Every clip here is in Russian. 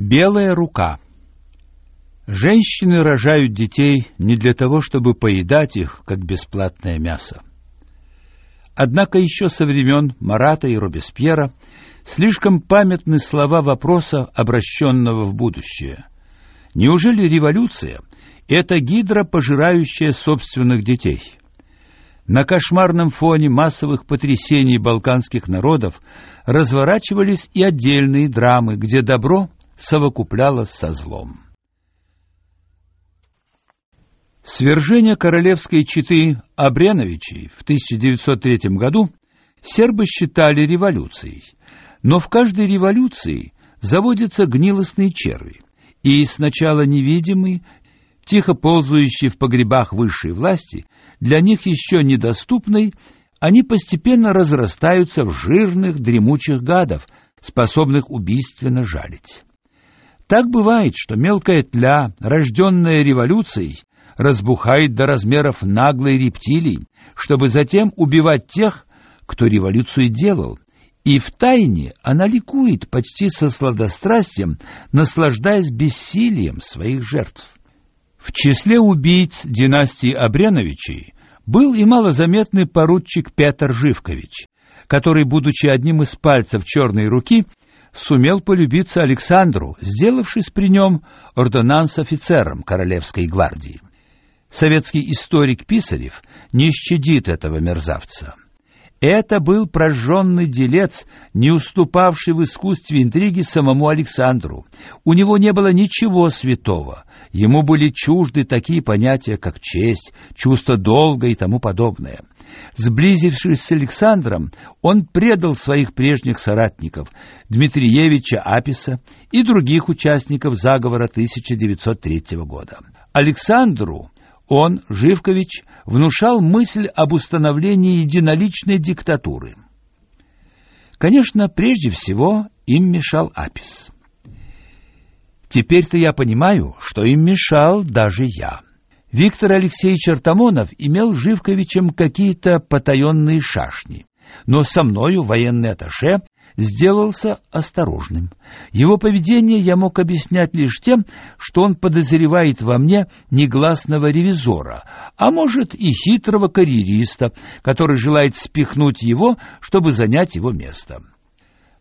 Белая рука. Женщины рожают детей не для того, чтобы поедать их, как бесплатное мясо. Однако еще со времен Марата и Робеспьера слишком памятны слова вопроса, обращенного в будущее. Неужели революция — это гидра, пожирающая собственных детей? На кошмарном фоне массовых потрясений балканских народов разворачивались и отдельные драмы, где добро совокуплялось со злом. Свержение королевской четы Абреновичей в 1903 году сербы считали революцией, но в каждой революции заводятся гнилостные черви, и сначала невидимые, тихо ползающие в погребах высшей власти, для них еще недоступной, они постепенно разрастаются в жирных дремучих гадов, способных убийственно жалить. Так бывает, что мелкая тля, рожденная революцией, разбухает до размеров наглой рептилии, чтобы затем убивать тех, кто революцию делал, и в тайне она ликует почти со сладострастием, наслаждаясь бессилием своих жертв. В числе убийц династии Абреновичей был и малозаметный поручик Петр Живкович, который, будучи одним из пальцев черной руки, сумел полюбиться Александру, сделавшись при нем ордонанс-офицером Королевской гвардии. Советский историк Писарев не щадит этого мерзавца. Это был прожженный делец, не уступавший в искусстве интриги самому Александру. У него не было ничего святого. Ему были чужды такие понятия, как честь, чувство долга и тому подобное. Сблизившись с Александром, он предал своих прежних соратников Дмитриевича Аписа и других участников заговора 1903 года. Александру он, Живкович, внушал мысль об установлении единоличной диктатуры. Конечно, прежде всего им мешал Апис. Теперь-то я понимаю, что им мешал даже я. Виктор Алексеевич Артамонов имел Живковичем какие-то потаенные шашни, но со мною военный атташе сделался осторожным. Его поведение я мог объяснять лишь тем, что он подозревает во мне негласного ревизора, а может и хитрого карьериста, который желает спихнуть его, чтобы занять его место.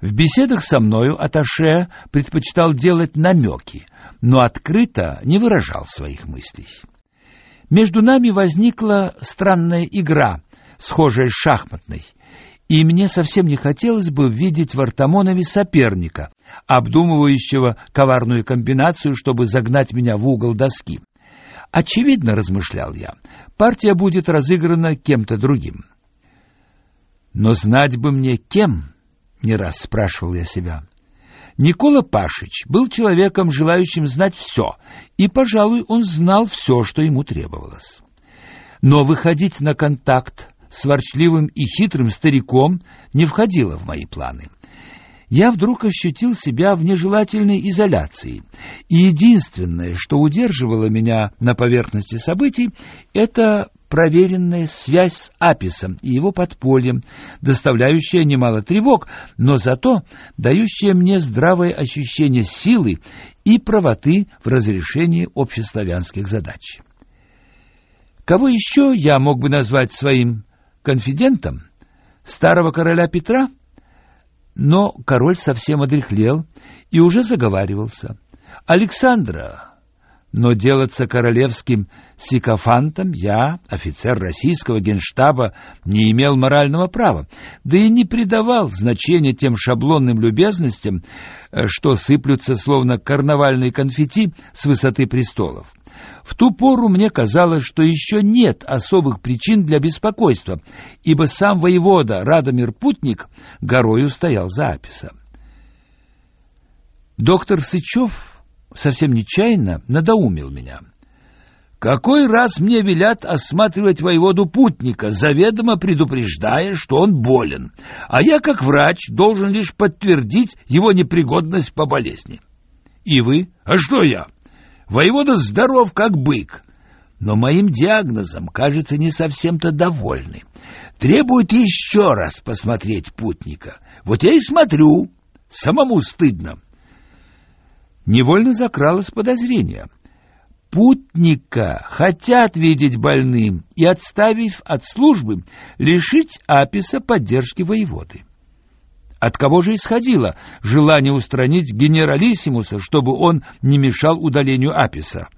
В беседах со мною Аташе предпочитал делать намеки, но открыто не выражал своих мыслей. Между нами возникла странная игра, схожая с шахматной, и мне совсем не хотелось бы видеть в Артамонове соперника, обдумывающего коварную комбинацию, чтобы загнать меня в угол доски. Очевидно, размышлял я, партия будет разыграна кем-то другим. Но знать бы мне кем, не раз спрашивал я себя. Никола Пашич был человеком, желающим знать все, и, пожалуй, он знал все, что ему требовалось. Но выходить на контакт с ворчливым и хитрым стариком не входило в мои планы. Я вдруг ощутил себя в нежелательной изоляции, и единственное, что удерживало меня на поверхности событий, это проверенная связь с Аписом и его подпольем, доставляющая немало тревог, но зато дающая мне здравое ощущение силы и правоты в разрешении общеславянских задач. Кого еще я мог бы назвать своим конфидентом старого короля Петра, но король совсем одряхлел и уже заговаривался. Александра, но делаться королевским сикофантом я, офицер российского генштаба, не имел морального права, да и не придавал значения тем шаблонным любезностям, э, что сыплются словно карнавальные конфетти с высоты престолов. В ту пору мне казалось, что еще нет особых причин для беспокойства, ибо сам воевода Радомир Путник горою стоял за Аписа. Доктор Сычев совсем нечаянно надоумил меня. Какой раз мне велят осматривать воеводу Путника, заведомо предупреждая, что он болен, а я, как врач, должен лишь подтвердить его непригодность по болезни. И вы? А что я? Воевода здоров, как бык, но моим диагнозом, кажется, не совсем-то довольны. Требует еще раз посмотреть путника. Вот я и смотрю. Самому стыдно. Невольно закралось подозрение. Путника хотят видеть больным и, отставив от службы, лишить Аписа поддержки воеводы. От кого же исходило желание устранить генералиссимуса, чтобы он не мешал удалению Аписа?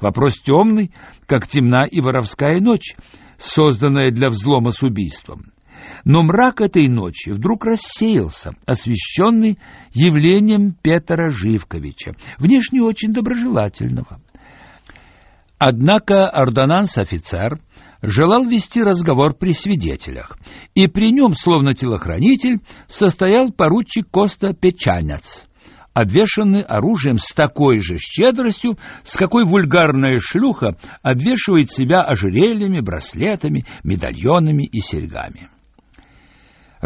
Вопрос темный, как темна и воровская ночь, созданная для взлома с убийством. Но мрак этой ночи вдруг рассеялся, освещенный явлением Петра Живковича, внешне очень доброжелательного. Однако ордонанс-офицер желал вести разговор при свидетелях, и при нем, словно телохранитель, состоял поручик Коста Печанец, обвешанный оружием с такой же щедростью, с какой вульгарная шлюха обвешивает себя ожерельями, браслетами, медальонами и серьгами.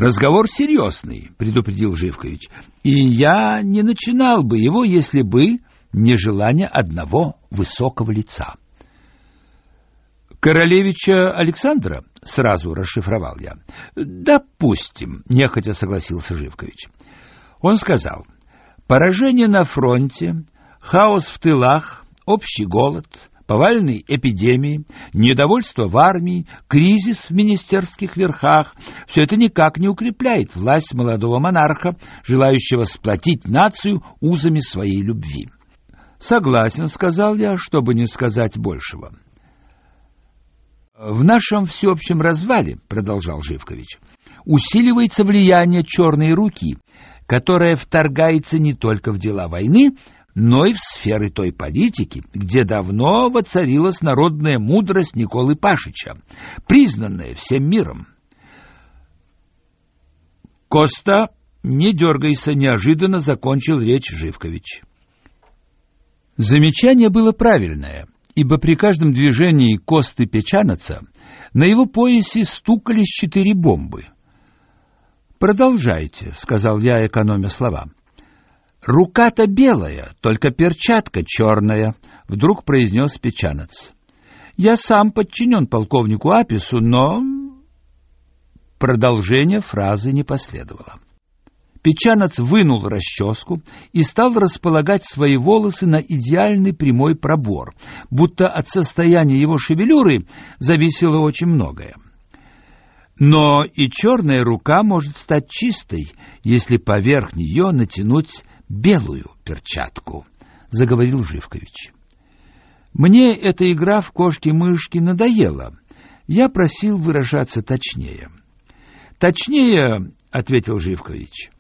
Разговор серьезный, предупредил Живкович. И я не начинал бы его, если бы не желание одного высокого лица. Королевича Александра сразу расшифровал я. Допустим, нехотя согласился Живкович. Он сказал: "Поражение на фронте, хаос в тылах, общий голод, повальные эпидемии, недовольство в армии, кризис в министерских верхах — все это никак не укрепляет власть молодого монарха, желающего сплотить нацию узами своей любви. «Согласен», — сказал я, чтобы не сказать большего. «В нашем всеобщем развале», — продолжал Живкович, — «усиливается влияние черной руки, которая вторгается не только в дела войны, но и в сферы той политики, где давно воцарилась народная мудрость Николы Пашича, признанная всем миром. Коста, не дергайся, неожиданно закончил речь Живкович. Замечание было правильное, ибо при каждом движении Косты Печанаца на его поясе стукались четыре бомбы. «Продолжайте», — сказал я, экономя слова. Рука-то белая, только перчатка черная, вдруг произнес Печанец. Я сам подчинен полковнику Апису, но продолжение фразы не последовало. Печанец вынул расческу и стал располагать свои волосы на идеальный прямой пробор, будто от состояния его шевелюры зависело очень многое. Но и черная рука может стать чистой, если поверх нее натянуть белую перчатку, заговорил Живкович. Мне эта игра в кошки-мышки надоела. Я просил выражаться точнее. Точнее, ответил Живкович.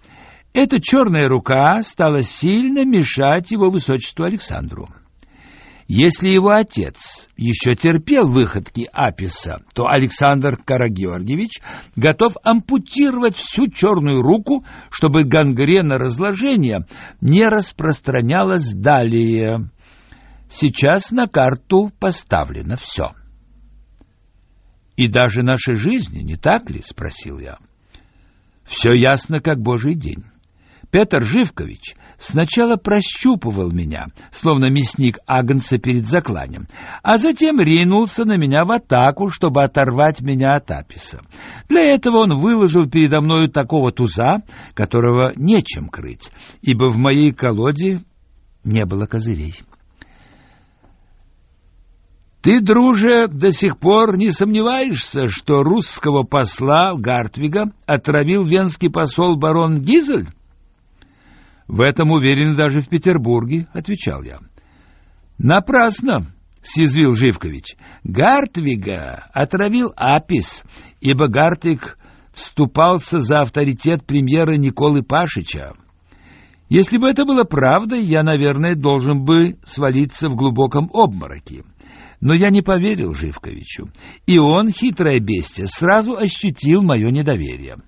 Эта черная рука стала сильно мешать его высочеству Александру. Если его отец еще терпел выходки Аписа, то Александр Карагеоргиевич готов ампутировать всю черную руку, чтобы гангрена разложения не распространялась далее. Сейчас на карту поставлено все. И даже наши жизни, не так ли, спросил я. Все ясно как божий день. Петр Живкович сначала прощупывал меня, словно мясник агнца перед закланием, а затем ринулся на меня в атаку, чтобы оторвать меня от Аписа. Для этого он выложил передо мною такого туза, которого нечем крыть, ибо в моей колоде не было козырей. Ты, друже, до сих пор не сомневаешься, что русского посла Гартвига отравил венский посол барон Гизель? В этом уверены даже в Петербурге, отвечал я. Напрасно, съязвил Живкович. Гартвига отравил Апис, ибо Гартвиг вступался за авторитет премьера Николы Пашича. Если бы это было правдой, я, наверное, должен бы свалиться в глубоком обмороке. Но я не поверил Живковичу, и он, хитрое бестие, сразу ощутил мое недоверие.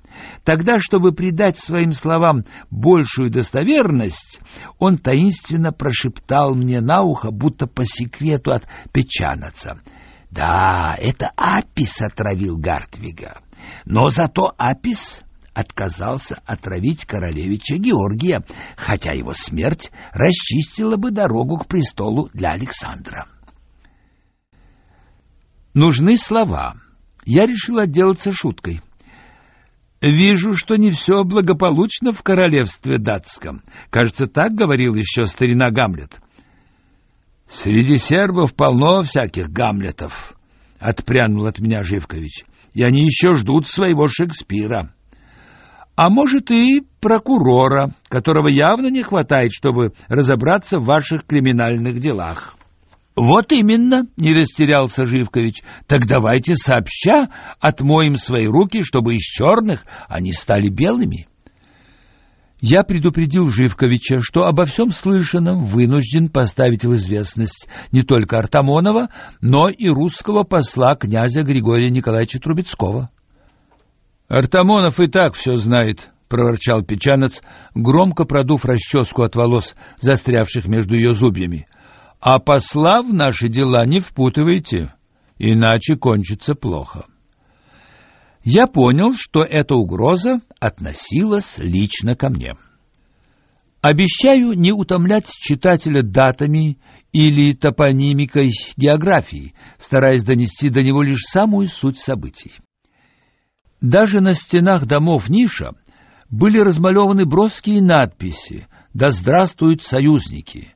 Тогда, чтобы придать своим словам большую достоверность, он таинственно прошептал мне на ухо, будто по секрету от Печанаца. «Да, это Апис отравил Гартвига, но зато Апис отказался отравить королевича Георгия, хотя его смерть расчистила бы дорогу к престолу для Александра». Нужны слова. Я решил отделаться шуткой. Вижу, что не все благополучно в королевстве датском. Кажется, так говорил еще старина Гамлет. Среди сербов полно всяких Гамлетов, отпрянул от меня Живкович. И они еще ждут своего Шекспира. А может и прокурора, которого явно не хватает, чтобы разобраться в ваших криминальных делах. Вот именно, не растерялся Живкович. Так давайте сообща отмоем свои руки, чтобы из черных они стали белыми. Я предупредил Живковича, что обо всем слышанном вынужден поставить в известность не только Артамонова, но и русского посла князя Григория Николаевича Трубецкого. Артамонов и так все знает, проворчал Печанец, громко продув расческу от волос, застрявших между ее зубьями. А посла в наши дела не впутывайте, иначе кончится плохо. Я понял, что эта угроза относилась лично ко мне. Обещаю не утомлять читателя датами или топонимикой географии, стараясь донести до него лишь самую суть событий. Даже на стенах домов Ниша были размалеваны броские надписи «Да здравствуют союзники»,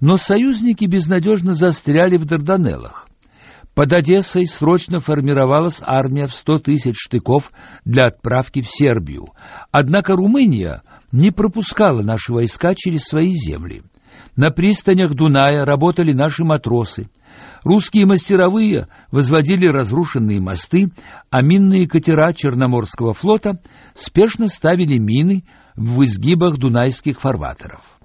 но союзники безнадежно застряли в Дарданеллах. Под Одессой срочно формировалась армия в сто тысяч штыков для отправки в Сербию. Однако Румыния не пропускала наши войска через свои земли. На пристанях Дуная работали наши матросы. Русские мастеровые возводили разрушенные мосты, а минные катера Черноморского флота спешно ставили мины в изгибах дунайских фарватеров.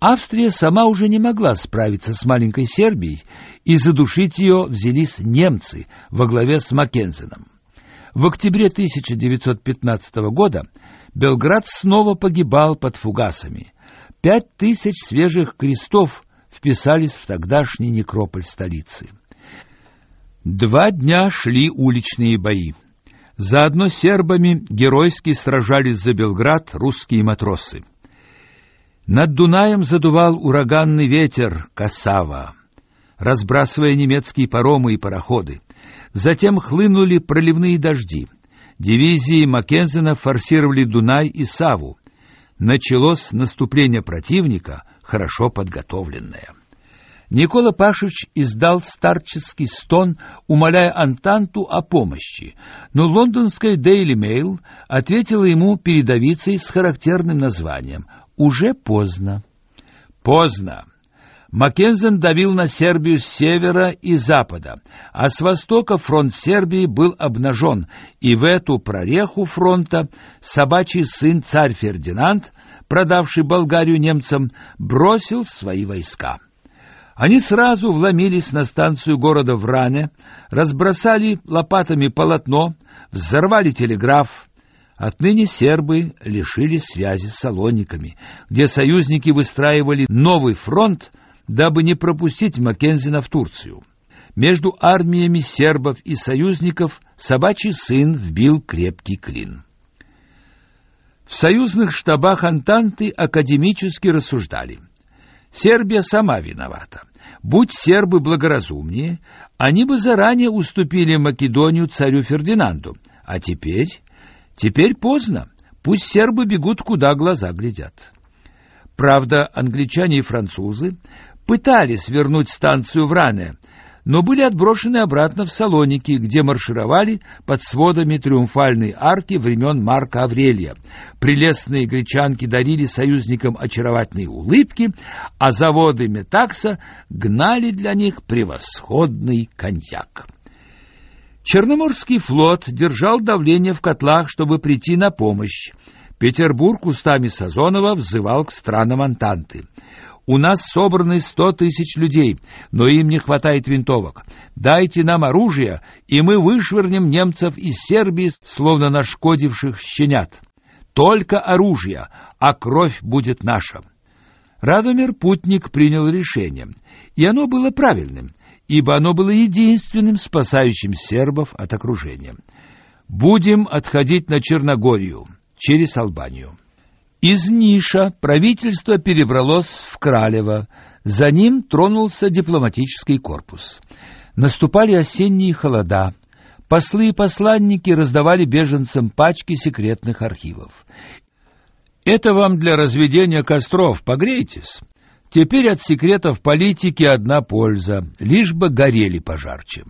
Австрия сама уже не могла справиться с маленькой Сербией, и задушить ее взялись немцы во главе с Маккензеном. В октябре 1915 года Белград снова погибал под фугасами. Пять тысяч свежих крестов вписались в тогдашний некрополь столицы. Два дня шли уличные бои. Заодно сербами геройски сражались за Белград русские матросы. Над Дунаем задувал ураганный ветер Касава, разбрасывая немецкие паромы и пароходы. Затем хлынули проливные дожди. Дивизии Маккензена форсировали Дунай и Саву. Началось наступление противника, хорошо подготовленное. Никола Пашич издал старческий стон, умоляя Антанту о помощи, но лондонская Daily Mail ответила ему передовицей с характерным названием уже поздно. Поздно. Маккензен давил на Сербию с севера и запада, а с востока фронт Сербии был обнажен, и в эту прореху фронта собачий сын царь Фердинанд, продавший Болгарию немцам, бросил свои войска. Они сразу вломились на станцию города Вране, разбросали лопатами полотно, взорвали телеграф, Отныне сербы лишились связи с салонниками, где союзники выстраивали новый фронт, дабы не пропустить Маккензина в Турцию. Между армиями сербов и союзников собачий сын вбил крепкий клин. В союзных штабах Антанты академически рассуждали. Сербия сама виновата. Будь сербы благоразумнее, они бы заранее уступили Македонию царю Фердинанду, а теперь Теперь поздно. Пусть сербы бегут, куда глаза глядят. Правда, англичане и французы пытались вернуть станцию в Ране, но были отброшены обратно в Салоники, где маршировали под сводами триумфальной арки времен Марка Аврелия. Прелестные гречанки дарили союзникам очаровательные улыбки, а заводы Метакса гнали для них превосходный коньяк. Черноморский флот держал давление в котлах, чтобы прийти на помощь. Петербург устами Сазонова взывал к странам Антанты. У нас собраны сто тысяч людей, но им не хватает винтовок. Дайте нам оружие, и мы вышвырнем немцев из Сербии, словно нашкодивших щенят. Только оружие, а кровь будет наша. Радомир Путник принял решение, и оно было правильным ибо оно было единственным спасающим сербов от окружения. Будем отходить на Черногорию через Албанию. Из Ниша правительство перебралось в Кралево, за ним тронулся дипломатический корпус. Наступали осенние холода, Послы и посланники раздавали беженцам пачки секретных архивов. Это вам для разведения костров, погрейтесь. Теперь от секретов политики одна польза, лишь бы горели пожарче.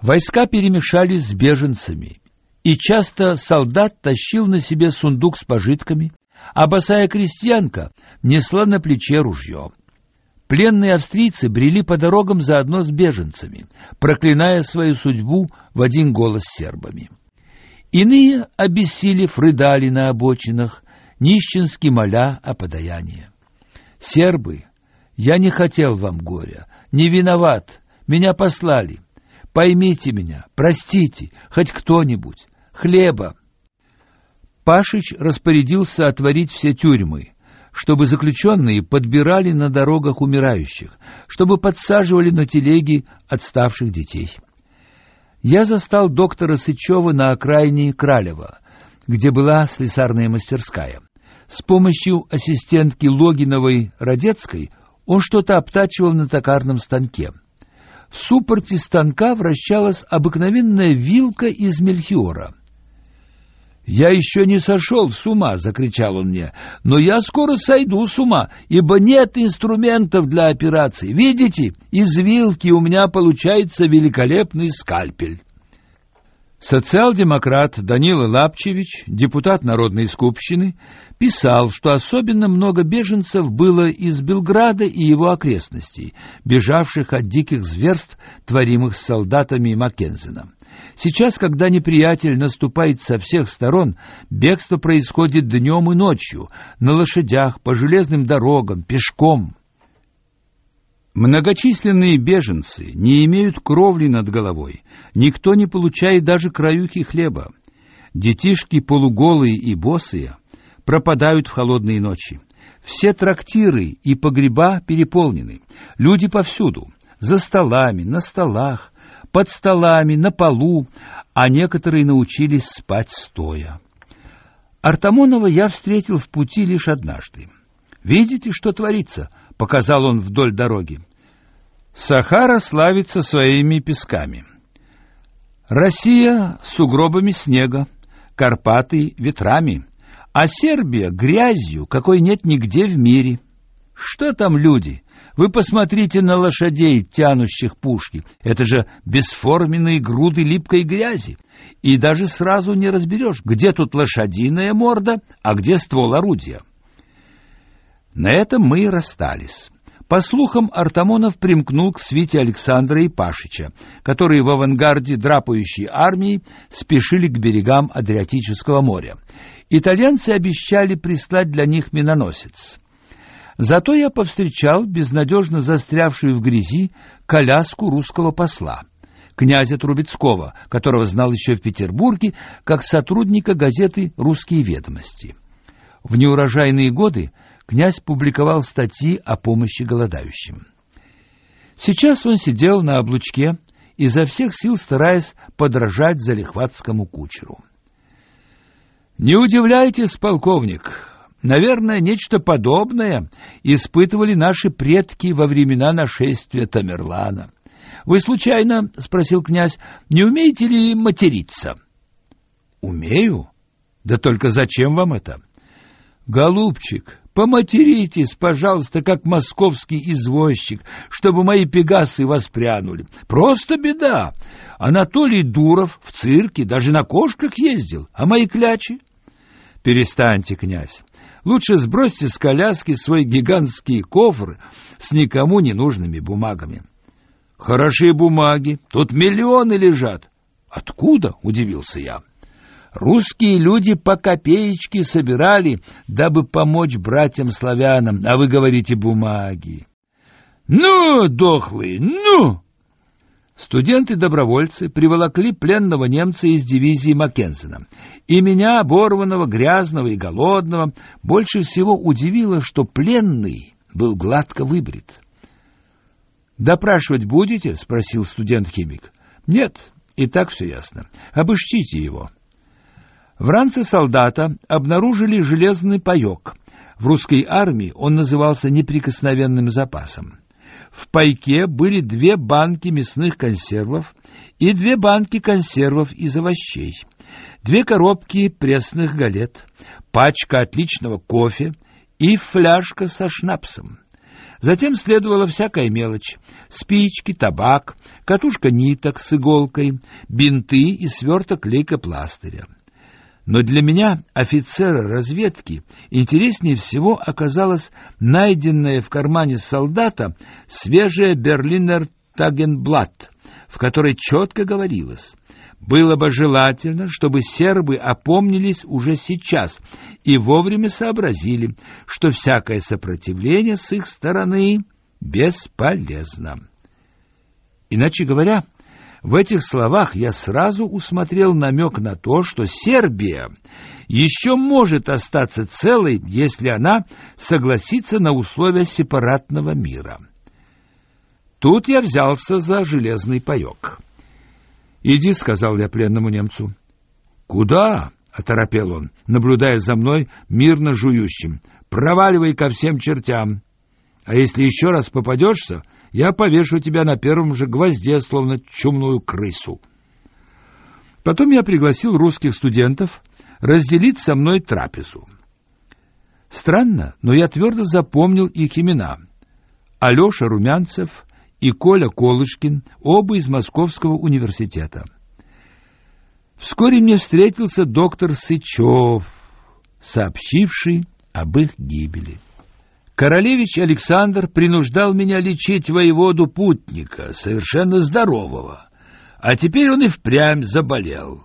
Войска перемешались с беженцами, и часто солдат тащил на себе сундук с пожитками, а босая крестьянка несла на плече ружье. Пленные австрийцы брели по дорогам заодно с беженцами, проклиная свою судьбу в один голос с сербами. Иные, обессилев, рыдали на обочинах, нищенски моля о подаянии. «Сербы, я не хотел вам горя, не виноват, меня послали. Поймите меня, простите, хоть кто-нибудь, хлеба». Пашич распорядился отворить все тюрьмы, чтобы заключенные подбирали на дорогах умирающих, чтобы подсаживали на телеги отставших детей. Я застал доктора Сычева на окраине Кралева, где была слесарная мастерская. С помощью ассистентки Логиновой Родецкой он что-то обтачивал на токарном станке. В суппорте станка вращалась обыкновенная вилка из мельхиора — «Я еще не сошел с ума!» — закричал он мне. «Но я скоро сойду с ума, ибо нет инструментов для операции. Видите, из вилки у меня получается великолепный скальпель». Социал-демократ Данила Лапчевич, депутат Народной Скупщины, писал, что особенно много беженцев было из Белграда и его окрестностей, бежавших от диких зверств, творимых солдатами Маккензена. Сейчас, когда неприятель наступает со всех сторон, бегство происходит днем и ночью, на лошадях, по железным дорогам, пешком. Многочисленные беженцы не имеют кровли над головой, никто не получает даже краюхи хлеба. Детишки полуголые и босые пропадают в холодные ночи. Все трактиры и погреба переполнены, люди повсюду, за столами, на столах, под столами, на полу, а некоторые научились спать стоя. Артамонова я встретил в пути лишь однажды. «Видите, что творится?» — показал он вдоль дороги. «Сахара славится своими песками. Россия — сугробами снега, Карпаты — ветрами, а Сербия — грязью, какой нет нигде в мире. Что там люди? Вы посмотрите на лошадей, тянущих пушки. Это же бесформенные груды липкой грязи. И даже сразу не разберешь, где тут лошадиная морда, а где ствол орудия. На этом мы и расстались. По слухам, Артамонов примкнул к свите Александра и Пашича, которые в авангарде драпающей армии спешили к берегам Адриатического моря. Итальянцы обещали прислать для них миноносец. Зато я повстречал безнадежно застрявшую в грязи коляску русского посла, князя Трубецкого, которого знал еще в Петербурге как сотрудника газеты «Русские ведомости». В неурожайные годы князь публиковал статьи о помощи голодающим. Сейчас он сидел на облучке, изо всех сил стараясь подражать залихватскому кучеру. «Не удивляйтесь, полковник, Наверное, нечто подобное испытывали наши предки во времена нашествия Тамерлана. Вы случайно, спросил князь, не умеете ли материться? Умею. Да только зачем вам это? Голубчик, поматеритесь, пожалуйста, как московский извозчик, чтобы мои пегасы воспрянули. Просто беда. Анатолий Дуров в цирке даже на кошках ездил, а мои клячи? Перестаньте, князь. Лучше сбросьте с коляски свой гигантский кофр с никому не нужными бумагами. Хорошие бумаги, тут миллионы лежат. Откуда? удивился я. Русские люди по копеечке собирали, дабы помочь братьям-славянам, а вы говорите бумаги. Ну, дохлые, ну! Студенты-добровольцы приволокли пленного немца из дивизии Маккензена. И меня, оборванного, грязного и голодного, больше всего удивило, что пленный был гладко выбрит. «Допрашивать будете?» — спросил студент-химик. «Нет, и так все ясно. Обыщите его». В ранце солдата обнаружили железный паёк. В русской армии он назывался неприкосновенным запасом. В пайке были две банки мясных консервов и две банки консервов из овощей, две коробки пресных галет, пачка отличного кофе и фляжка со шнапсом. Затем следовала всякая мелочь: спички, табак, катушка ниток с иголкой, бинты и сверток лейкопластыря. Но для меня, офицера разведки, интереснее всего оказалось найденное в кармане солдата свежее Берлинер Тагенблат, в которой четко говорилось: было бы желательно, чтобы сербы опомнились уже сейчас и вовремя сообразили, что всякое сопротивление с их стороны бесполезно. Иначе говоря, в этих словах я сразу усмотрел намек на то, что Сербия еще может остаться целой, если она согласится на условия сепаратного мира. Тут я взялся за железный паёк. «Иди», — сказал я пленному немцу. «Куда?» — оторопел он, наблюдая за мной мирно жующим. «Проваливай ко всем чертям. А если еще раз попадешься, я повешу тебя на первом же гвозде, словно чумную крысу». Потом я пригласил русских студентов разделить со мной трапезу. Странно, но я твердо запомнил их имена. Алёша Румянцев, и Коля Колышкин, оба из Московского университета. Вскоре мне встретился доктор Сычев, сообщивший об их гибели. Королевич Александр принуждал меня лечить воеводу Путника, совершенно здорового, а теперь он и впрямь заболел.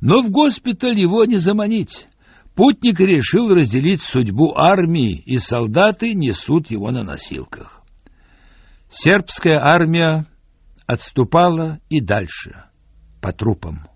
Но в госпиталь его не заманить. Путник решил разделить судьбу армии, и солдаты несут его на носилках. Сербская армия отступала и дальше по трупам.